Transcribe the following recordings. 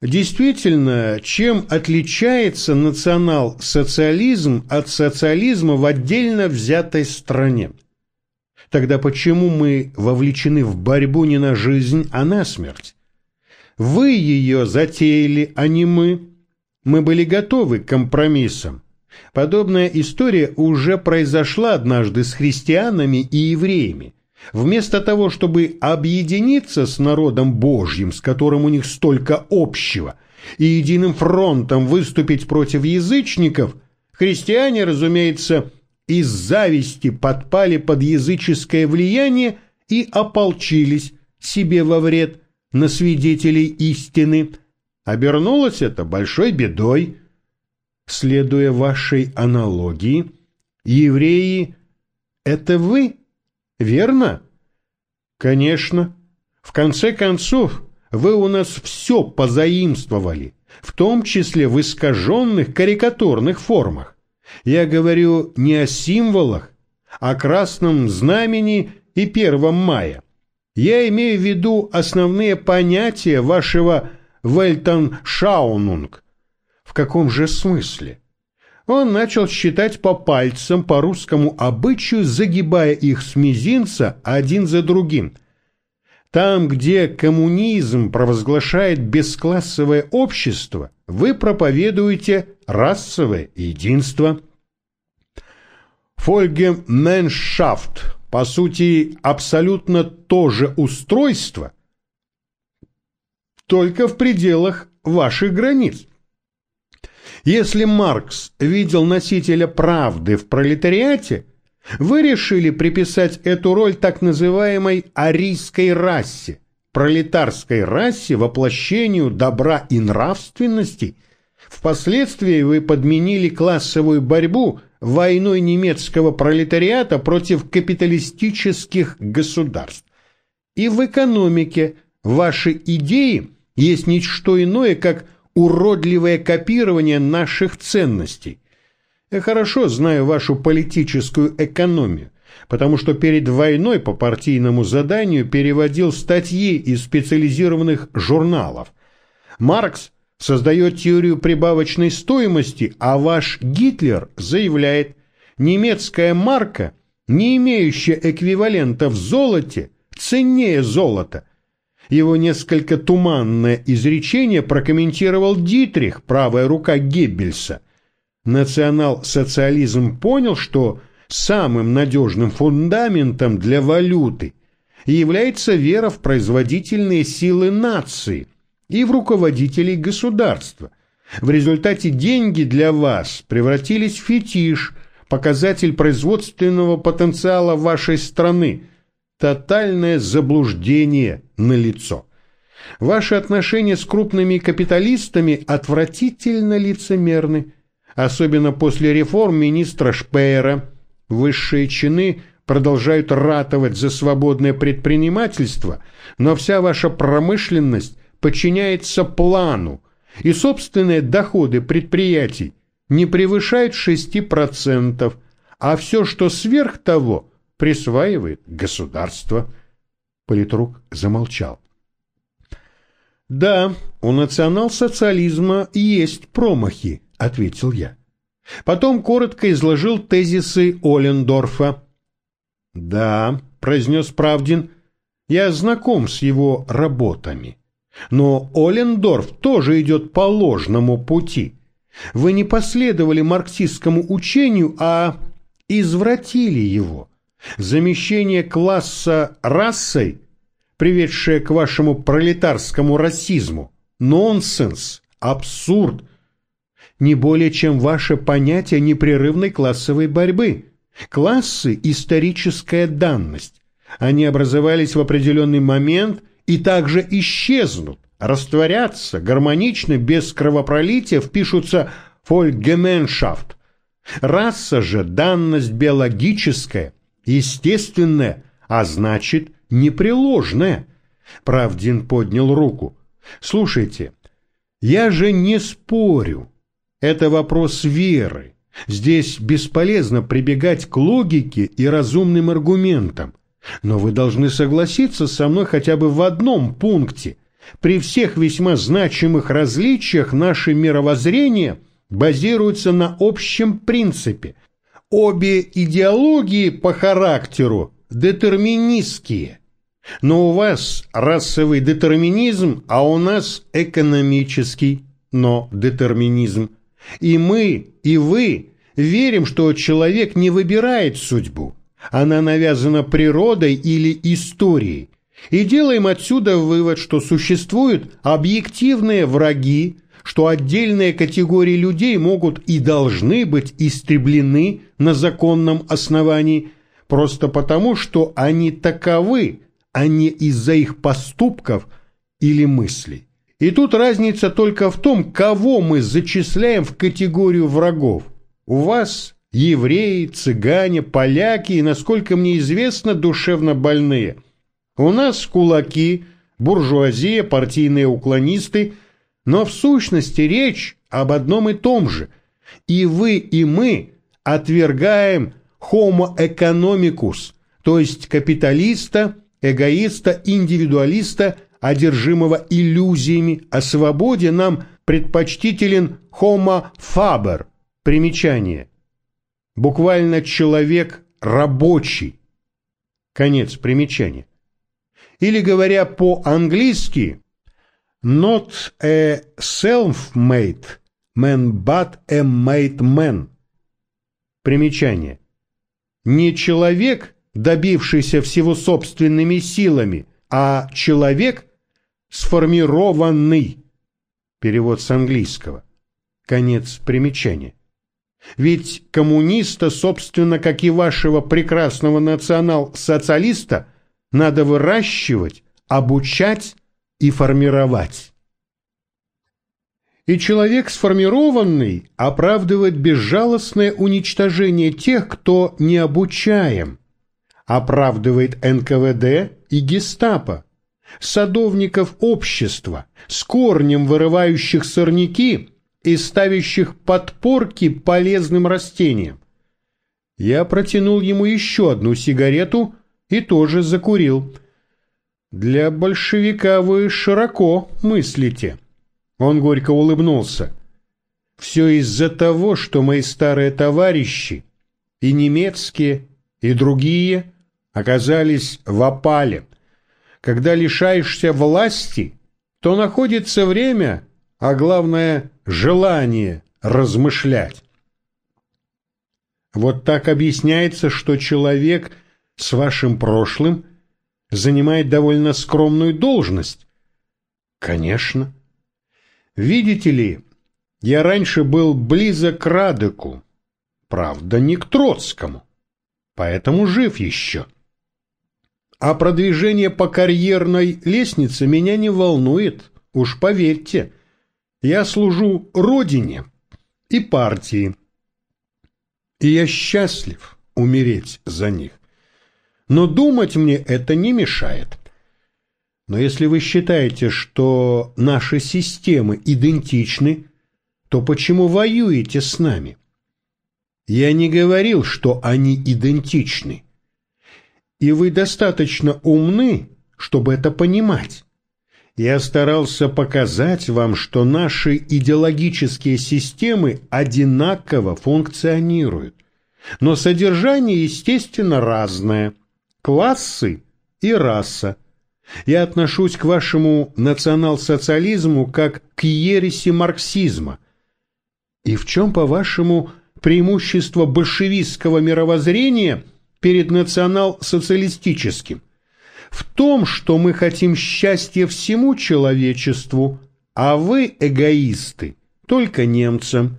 Действительно, чем отличается национал-социализм от социализма в отдельно взятой стране? Тогда почему мы вовлечены в борьбу не на жизнь, а на смерть? Вы ее затеяли, а не мы. Мы были готовы к компромиссам. Подобная история уже произошла однажды с христианами и евреями. Вместо того, чтобы объединиться с народом Божьим, с которым у них столько общего, и единым фронтом выступить против язычников, христиане, разумеется, из зависти подпали под языческое влияние и ополчились себе во вред на свидетелей истины. Обернулось это большой бедой. Следуя вашей аналогии, евреи — это вы — Верно? Конечно. В конце концов, вы у нас все позаимствовали, в том числе в искаженных карикатурных формах. Я говорю не о символах, о красном знамени и первом мая. Я имею в виду основные понятия вашего Вельтон-Шаунунг. В каком же смысле? Он начал считать по пальцам по русскому обычаю, загибая их с мизинца один за другим. Там, где коммунизм провозглашает бесклассовое общество, вы проповедуете расовое единство. Фольгеменшафт, по сути, абсолютно то же устройство, только в пределах ваших границ. Если Маркс видел носителя правды в пролетариате, вы решили приписать эту роль так называемой арийской расе, пролетарской расе, воплощению добра и нравственности. Впоследствии вы подменили классовую борьбу войной немецкого пролетариата против капиталистических государств. И в экономике ваши идеи есть ничто иное, как уродливое копирование наших ценностей. Я хорошо знаю вашу политическую экономию, потому что перед войной по партийному заданию переводил статьи из специализированных журналов. Маркс создает теорию прибавочной стоимости, а ваш Гитлер заявляет, немецкая марка, не имеющая эквивалента в золоте, ценнее золота, его несколько туманное изречение прокомментировал Дитрих, правая рука Геббельса. Национал-социализм понял, что самым надежным фундаментом для валюты является вера в производительные силы нации и в руководителей государства. В результате деньги для вас превратились в фетиш, показатель производственного потенциала вашей страны – тотальное заблуждение на лицо. Ваши отношения с крупными капиталистами отвратительно лицемерны, особенно после реформ министра Шпеера. Высшие чины продолжают ратовать за свободное предпринимательство, но вся ваша промышленность подчиняется плану, и собственные доходы предприятий не превышают 6%, а все, что сверх того – присваивает государство. Политрук замолчал. «Да, у национал-социализма есть промахи», — ответил я. Потом коротко изложил тезисы Олендорфа. «Да», — произнес Правдин, — «я знаком с его работами. Но Олендорф тоже идет по ложному пути. Вы не последовали марксистскому учению, а извратили его. Замещение класса расой, приведшее к вашему пролетарскому расизму, нонсенс, абсурд, не более чем ваше понятие непрерывной классовой борьбы. Классы – историческая данность. Они образовались в определенный момент и также исчезнут, растворятся, гармонично, без кровопролития впишутся фольгеменшафт. Раса же – данность биологическая, естественное, а значит непреложное. Правдин поднял руку. Слушайте, я же не спорю. Это вопрос веры. Здесь бесполезно прибегать к логике и разумным аргументам. Но вы должны согласиться со мной хотя бы в одном пункте. При всех весьма значимых различиях наше мировоззрение базируется на общем принципе. Обе идеологии по характеру детерминистские. Но у вас расовый детерминизм, а у нас экономический, но детерминизм. И мы, и вы верим, что человек не выбирает судьбу. Она навязана природой или историей. И делаем отсюда вывод, что существуют объективные враги, что отдельные категории людей могут и должны быть истреблены на законном основании, просто потому, что они таковы, а не из-за их поступков или мыслей. И тут разница только в том, кого мы зачисляем в категорию врагов. У вас евреи, цыгане, поляки и, насколько мне известно, душевно больные. У нас кулаки, буржуазия, партийные уклонисты, но в сущности речь об одном и том же. И вы, и мы отвергаем homo economicus, то есть капиталиста, эгоиста, индивидуалиста – одержимого иллюзиями о свободе, нам предпочтителен homo faber, примечание. Буквально человек рабочий. Конец примечания. Или говоря по-английски, not a self-made man, but a made man. Примечание. Не человек, добившийся всего собственными силами, а человек, сформированный. Перевод с английского. Конец примечания. Ведь коммуниста, собственно, как и вашего прекрасного национал-социалиста, надо выращивать, обучать и формировать. И человек сформированный оправдывает безжалостное уничтожение тех, кто не обучаем, оправдывает НКВД и гестапо, садовников общества, с корнем вырывающих сорняки и ставящих подпорки полезным растениям. Я протянул ему еще одну сигарету и тоже закурил. «Для большевика вы широко мыслите». Он горько улыбнулся. «Все из-за того, что мои старые товарищи, и немецкие, и другие, оказались в опале, когда лишаешься власти, то находится время, а главное желание размышлять. Вот так объясняется, что человек с вашим прошлым занимает довольно скромную должность. Конечно. Видите ли, я раньше был близок к Радыку, правда, не к Троцкому, поэтому жив еще. А продвижение по карьерной лестнице меня не волнует, уж поверьте. Я служу родине и партии. И я счастлив умереть за них. Но думать мне это не мешает. Но если вы считаете, что наши системы идентичны, то почему воюете с нами? Я не говорил, что они идентичны и вы достаточно умны, чтобы это понимать. Я старался показать вам, что наши идеологические системы одинаково функционируют, но содержание, естественно, разное. Классы и раса. Я отношусь к вашему национал-социализму как к ереси марксизма. И в чем, по-вашему, преимущество большевистского мировоззрения – перед национал-социалистическим. В том, что мы хотим счастья всему человечеству, а вы, эгоисты, только немцам.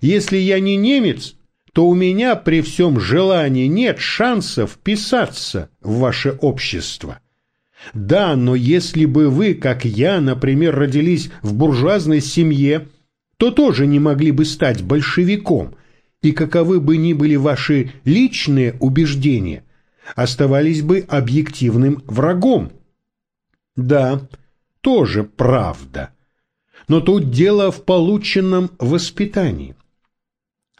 Если я не немец, то у меня при всем желании нет шанса вписаться в ваше общество. Да, но если бы вы, как я, например, родились в буржуазной семье, то тоже не могли бы стать большевиком, и каковы бы ни были ваши личные убеждения, оставались бы объективным врагом. Да, тоже правда. Но тут дело в полученном воспитании.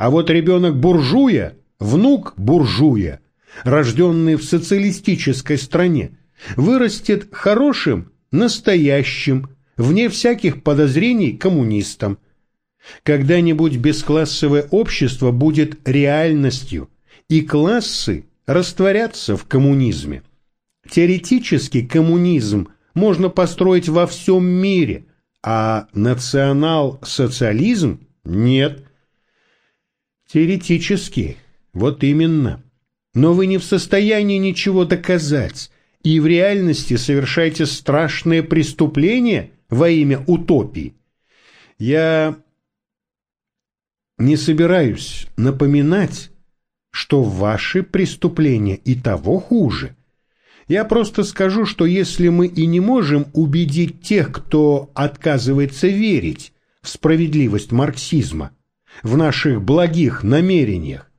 А вот ребенок буржуя, внук буржуя, рожденный в социалистической стране, вырастет хорошим настоящим, вне всяких подозрений коммунистом. Когда-нибудь бесклассовое общество будет реальностью, и классы растворятся в коммунизме. Теоретически коммунизм можно построить во всем мире, а национал-социализм нет. Теоретически, вот именно. Но вы не в состоянии ничего доказать, и в реальности совершаете страшные преступления во имя утопии. Я не собираюсь напоминать, что ваши преступления и того хуже. Я просто скажу, что если мы и не можем убедить тех, кто отказывается верить в справедливость марксизма, в наших благих намерениях,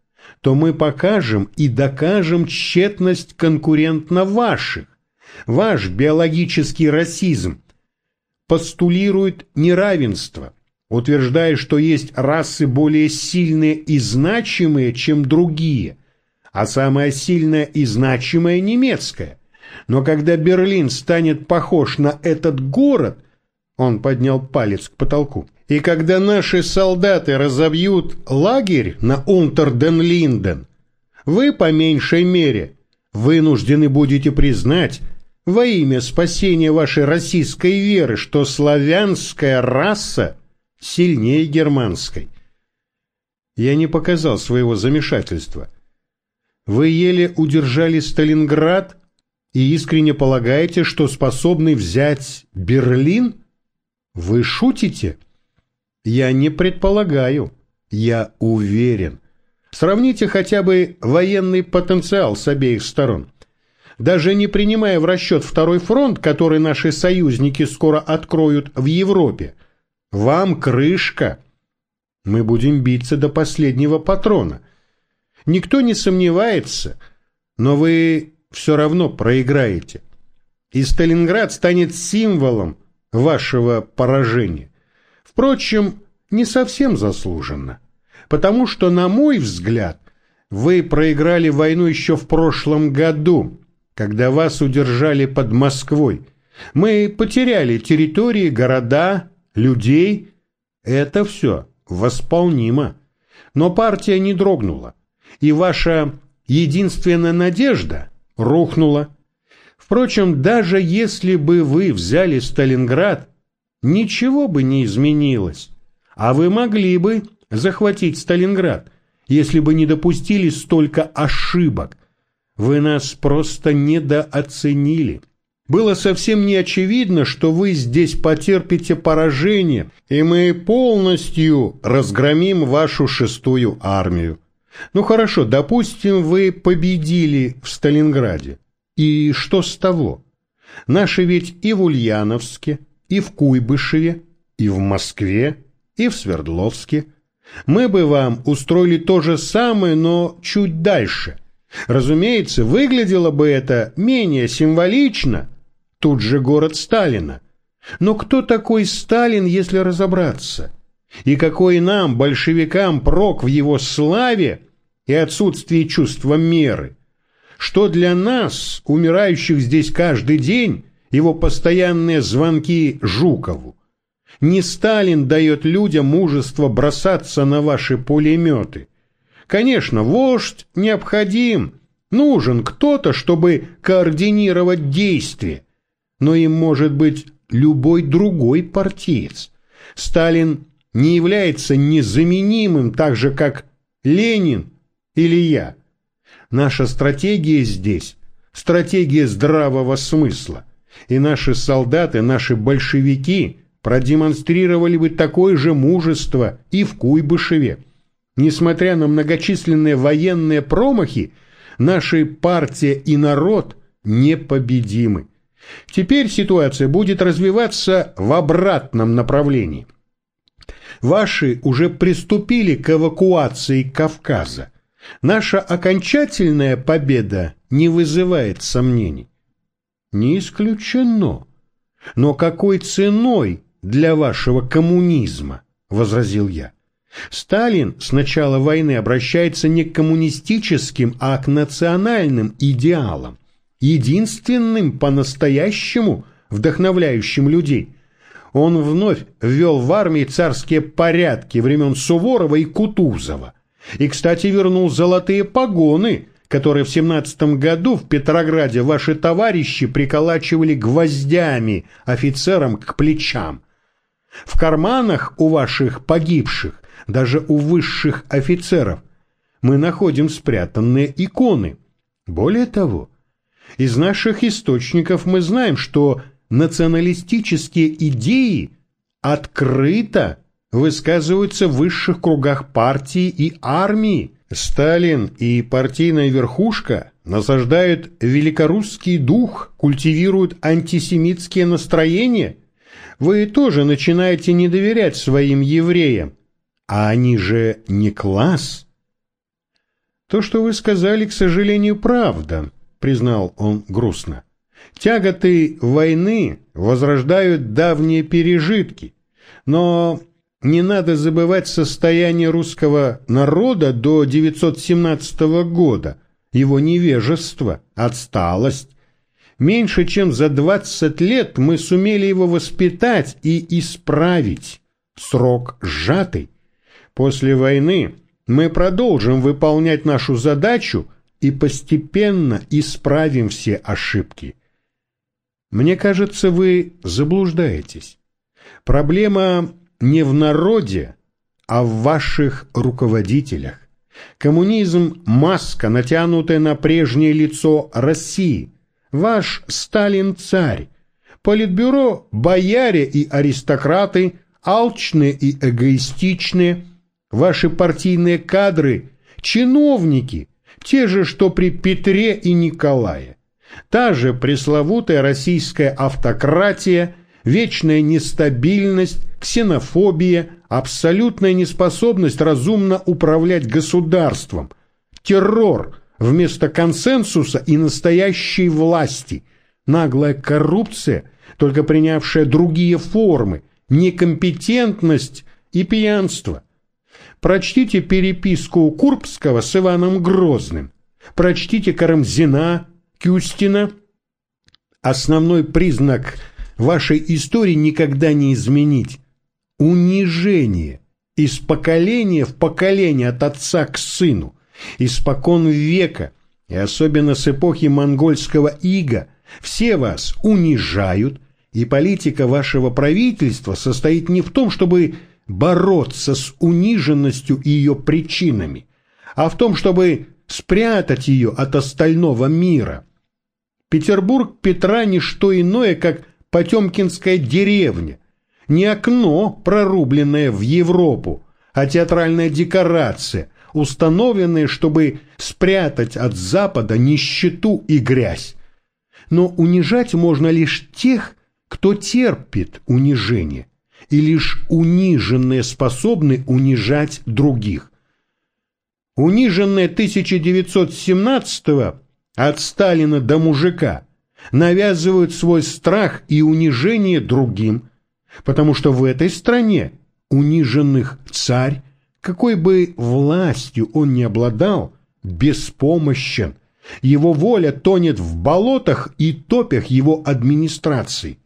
то мы покажем и докажем тщетность конкурентно ваших. Ваш биологический расизм постулирует неравенство, утверждая, что есть расы более сильные и значимые, чем другие, а самая сильная и значимая немецкая. Но когда Берлин станет похож на этот город, он поднял палец к потолку, и когда наши солдаты разобьют лагерь на Унтерден-Линден, вы, по меньшей мере, вынуждены будете признать, во имя спасения вашей российской веры, что славянская раса сильнее германской. Я не показал своего замешательства. Вы еле удержали Сталинград и искренне полагаете, что способны взять Берлин? Вы шутите? Я не предполагаю, я уверен. Сравните хотя бы военный потенциал с обеих сторон. Даже не принимая в расчет второй фронт, который наши союзники скоро откроют в Европе, вам крышка. Мы будем биться до последнего патрона. Никто не сомневается, но вы все равно проиграете. И Сталинград станет символом вашего поражения. Впрочем, не совсем заслуженно, потому что, на мой взгляд, вы проиграли войну еще в прошлом году, когда вас удержали под Москвой. Мы потеряли территории, города, людей. Это все восполнимо. Но партия не дрогнула, и ваша единственная надежда рухнула. Впрочем, даже если бы вы взяли Сталинград, ничего бы не изменилось. А вы могли бы захватить Сталинград, если бы не допустили столько ошибок. Вы нас просто недооценили. Было совсем не очевидно, что вы здесь потерпите поражение, и мы полностью разгромим вашу шестую армию. Ну хорошо, допустим, вы победили в Сталинграде. И что с того? Наши ведь и в Ульяновске, и в Куйбышеве, и в Москве, и в Свердловске. Мы бы вам устроили то же самое, но чуть дальше. Разумеется, выглядело бы это менее символично. Тут же город Сталина. Но кто такой Сталин, если разобраться? И какой нам, большевикам, прок в его славе и отсутствии чувства меры? Что для нас, умирающих здесь каждый день, его постоянные звонки Жукову? Не Сталин дает людям мужество бросаться на ваши пулеметы. Конечно, вождь необходим, нужен кто-то, чтобы координировать действия, но им может быть любой другой партиец. Сталин не является незаменимым так же, как Ленин или я. Наша стратегия здесь – стратегия здравого смысла, и наши солдаты, наши большевики продемонстрировали бы такое же мужество и в Куйбышеве. Несмотря на многочисленные военные промахи, наши партия и народ непобедимы. Теперь ситуация будет развиваться в обратном направлении. Ваши уже приступили к эвакуации Кавказа. Наша окончательная победа не вызывает сомнений. Не исключено. Но какой ценой для вашего коммунизма? Возразил я. Сталин с начала войны обращается не к коммунистическим, а к национальным идеалам, единственным по-настоящему вдохновляющим людей, он вновь ввел в армии царские порядки времен Суворова и Кутузова. И, кстати, вернул золотые погоны, которые в 17 году в Петрограде ваши товарищи приколачивали гвоздями офицерам к плечам. В карманах у ваших погибших, даже у высших офицеров, мы находим спрятанные иконы. Более того, из наших источников мы знаем, что националистические идеи открыто высказываются в высших кругах партии и армии. Сталин и партийная верхушка насаждают великорусский дух, культивируют антисемитские настроения. Вы тоже начинаете не доверять своим евреям, а они же не класс. То, что вы сказали, к сожалению, правда, признал он грустно. Тяготы войны возрождают давние пережитки, но не надо забывать состояние русского народа до 917 года, его невежество, отсталость. Меньше чем за 20 лет мы сумели его воспитать и исправить. Срок сжатый. После войны мы продолжим выполнять нашу задачу и постепенно исправим все ошибки. Мне кажется, вы заблуждаетесь. Проблема не в народе, а в ваших руководителях. Коммунизм – маска, натянутая на прежнее лицо России. Ваш Сталин – царь. Политбюро – бояре и аристократы, алчные и эгоистичные. Ваши партийные кадры – чиновники, те же, что при Петре и Николае. Та же пресловутая российская автократия, вечная нестабильность, ксенофобия, абсолютная неспособность разумно управлять государством, террор вместо консенсуса и настоящей власти, наглая коррупция, только принявшая другие формы, некомпетентность и пьянство. Прочтите переписку Курбского с Иваном Грозным. Прочтите Карамзина, Кюстина. Основной признак вашей истории никогда не изменить. Унижение из поколения в поколение от отца к сыну, испокон века, и особенно с эпохи монгольского ига, все вас унижают, и политика вашего правительства состоит не в том, чтобы бороться с униженностью и ее причинами, а в том, чтобы спрятать ее от остального мира – Петербург Петра не что иное, как Потемкинская деревня, не окно, прорубленное в Европу, а театральная декорация, установленная, чтобы спрятать от Запада нищету и грязь. Но унижать можно лишь тех, кто терпит унижение, и лишь униженные способны унижать других. Униженные 1917 года от Сталина до мужика, навязывают свой страх и унижение другим, потому что в этой стране униженных царь, какой бы властью он ни обладал, беспомощен. Его воля тонет в болотах и топях его администрации.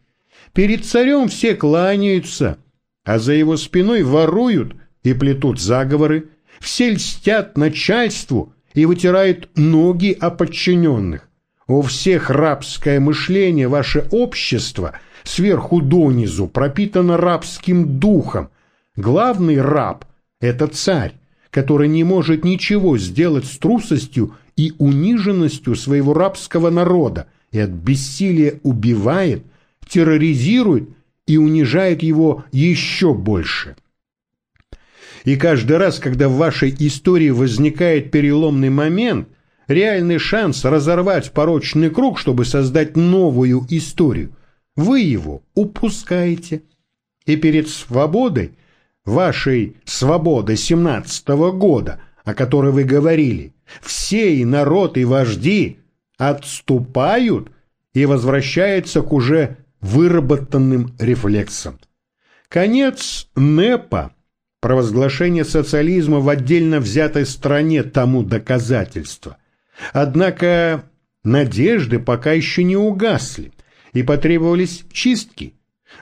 Перед царем все кланяются, а за его спиной воруют и плетут заговоры, все льстят начальству и вытирает ноги о подчиненных. У всех рабское мышление, ваше общество сверху донизу пропитано рабским духом. Главный раб – это царь, который не может ничего сделать с трусостью и униженностью своего рабского народа и от бессилия убивает, терроризирует и унижает его еще больше. И каждый раз, когда в вашей истории возникает переломный момент, реальный шанс разорвать порочный круг, чтобы создать новую историю, вы его упускаете. И перед свободой, вашей свободой 17 -го года, о которой вы говорили, все и народ, и вожди отступают и возвращаются к уже выработанным рефлексам. Конец НЭПа Провозглашение социализма в отдельно взятой стране тому доказательство. Однако надежды пока еще не угасли. и потребовались чистки.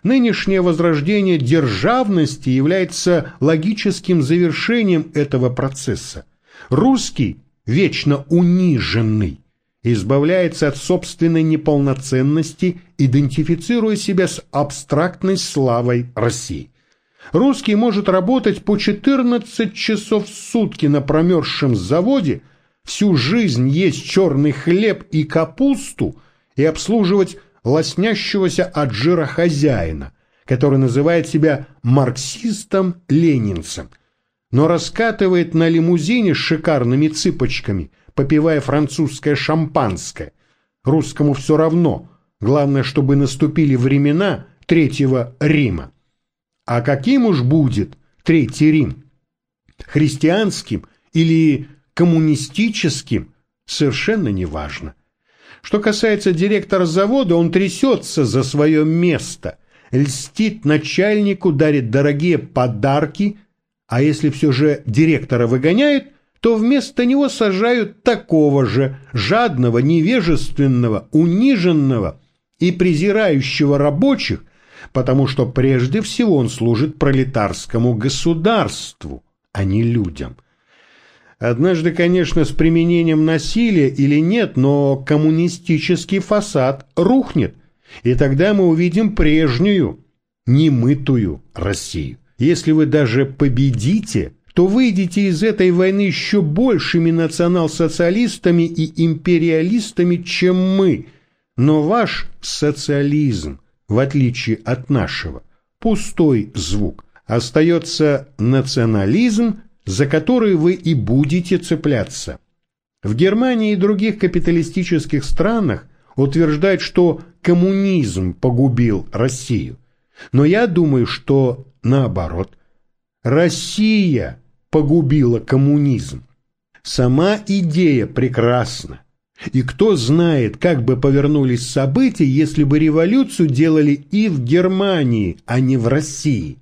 Нынешнее возрождение державности является логическим завершением этого процесса. Русский, вечно униженный, избавляется от собственной неполноценности, идентифицируя себя с абстрактной славой России. Русский может работать по 14 часов в сутки на промерзшем заводе, всю жизнь есть черный хлеб и капусту и обслуживать лоснящегося от жира хозяина, который называет себя марксистом-ленинцем, но раскатывает на лимузине с шикарными цыпочками, попивая французское шампанское. Русскому все равно, главное, чтобы наступили времена Третьего Рима. А каким уж будет Третий Рим? Христианским или коммунистическим? Совершенно неважно. Что касается директора завода, он трясется за свое место, льстит начальнику, дарит дорогие подарки, а если все же директора выгоняют, то вместо него сажают такого же жадного, невежественного, униженного и презирающего рабочих, потому что прежде всего он служит пролетарскому государству, а не людям. Однажды, конечно, с применением насилия или нет, но коммунистический фасад рухнет, и тогда мы увидим прежнюю, немытую Россию. Если вы даже победите, то выйдете из этой войны еще большими национал-социалистами и империалистами, чем мы. Но ваш социализм, в отличие от нашего, пустой звук. Остается национализм – за которые вы и будете цепляться. В Германии и других капиталистических странах утверждают, что коммунизм погубил Россию. Но я думаю, что наоборот. Россия погубила коммунизм. Сама идея прекрасна. И кто знает, как бы повернулись события, если бы революцию делали и в Германии, а не в России.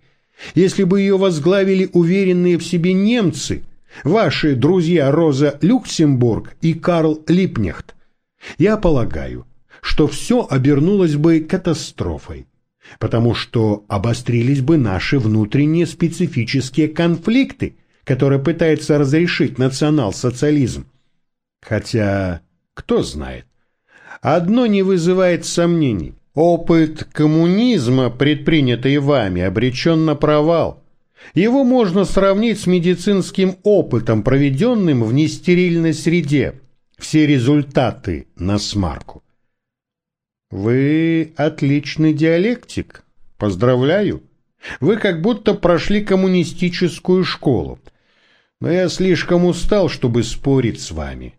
Если бы ее возглавили уверенные в себе немцы, ваши друзья Роза Люксембург и Карл Липнехт, я полагаю, что все обернулось бы катастрофой, потому что обострились бы наши внутренние специфические конфликты, которые пытается разрешить национал-социализм. Хотя, кто знает, одно не вызывает сомнений. Опыт коммунизма, предпринятый вами, обречен на провал. Его можно сравнить с медицинским опытом, проведенным в нестерильной среде. Все результаты на смарку. Вы отличный диалектик. Поздравляю. Вы как будто прошли коммунистическую школу. Но я слишком устал, чтобы спорить с вами.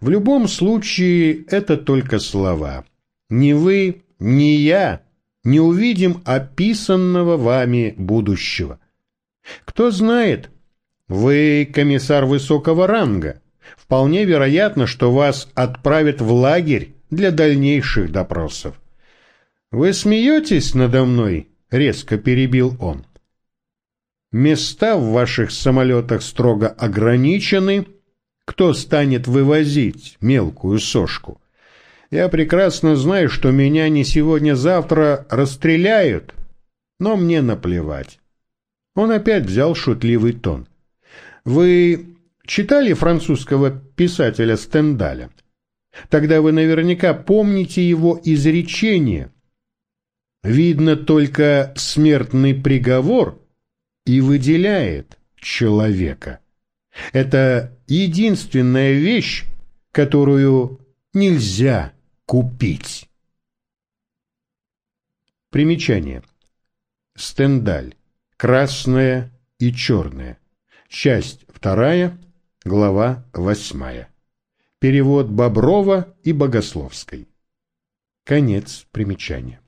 В любом случае, это только слова. Не вы, ни я не увидим описанного вами будущего. Кто знает, вы комиссар высокого ранга. Вполне вероятно, что вас отправят в лагерь для дальнейших допросов. Вы смеетесь надо мной? Резко перебил он. Места в ваших самолетах строго ограничены. Кто станет вывозить мелкую сошку? Я прекрасно знаю, что меня не сегодня-завтра расстреляют, но мне наплевать. Он опять взял шутливый тон. Вы читали французского писателя Стендаля? Тогда вы наверняка помните его изречение. Видно только смертный приговор и выделяет человека. Это единственная вещь, которую нельзя купить. Примечание. Стендаль. Красное и черное. Часть вторая, глава восьмая. Перевод Боброва и Богословской. Конец примечания.